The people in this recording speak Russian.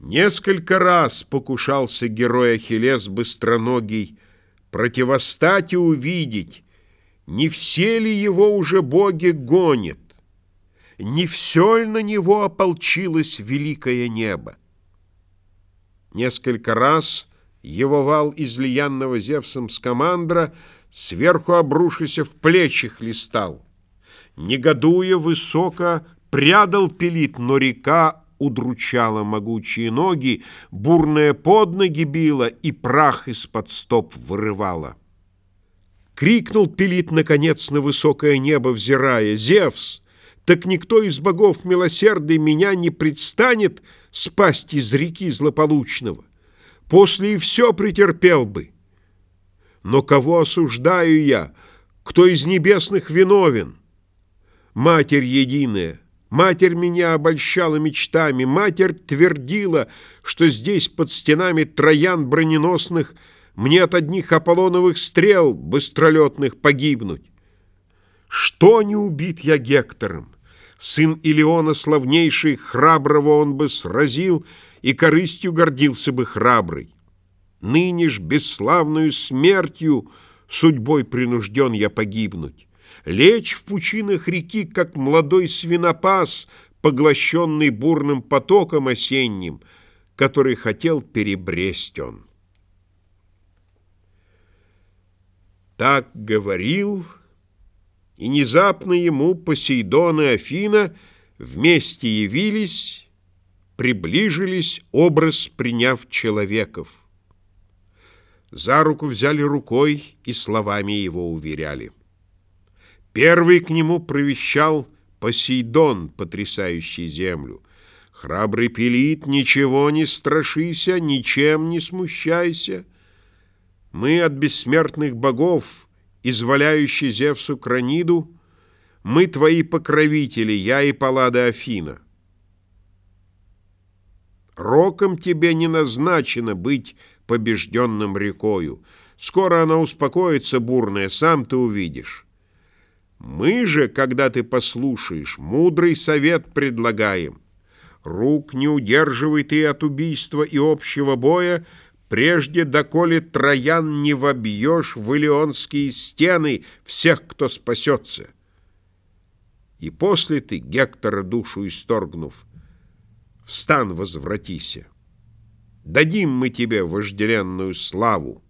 Несколько раз покушался герой Ахиллес быстроногий Противостать и увидеть, не все ли его уже боги гонят, Не все ли на него ополчилось великое небо. Несколько раз его вал излиянного Зевсом скамандра Сверху обрушися в плечи хлестал. Негодуя высоко, прядал пилит, но река удручала могучие ноги, бурная под ноги била и прах из-под стоп вырывала. Крикнул Пелит, наконец, на высокое небо взирая, «Зевс, так никто из богов милосердный меня не предстанет спасть из реки злополучного. После и все претерпел бы. Но кого осуждаю я? Кто из небесных виновен? Матерь единая, Матерь меня обольщала мечтами, Матерь твердила, что здесь под стенами троян броненосных Мне от одних Аполлоновых стрел быстролетных погибнуть. Что не убит я Гектором? Сын Илеона славнейший, храброго он бы сразил, И корыстью гордился бы храбрый. Ныне ж бесславную смертью Судьбой принужден я погибнуть лечь в пучинах реки, как молодой свинопас, поглощенный бурным потоком осенним, который хотел перебресть он. Так говорил, и внезапно ему Посейдон и Афина вместе явились, приближились, образ приняв человеков. За руку взяли рукой и словами его уверяли. Первый к нему провещал Посейдон, потрясающий землю. Храбрый Пелит, ничего не страшися, ничем не смущайся. Мы от бессмертных богов, изволяющий Зевсу Краниду, мы твои покровители, я и Паллада Афина. Роком тебе не назначено быть побежденным рекою. Скоро она успокоится бурная, сам ты увидишь. Мы же, когда ты послушаешь, мудрый совет предлагаем. Рук не удерживай ты от убийства и общего боя, прежде доколе троян не вобьешь в илионские стены всех, кто спасется. И после ты, Гектора душу исторгнув, в возвратися. Дадим мы тебе вожделенную славу.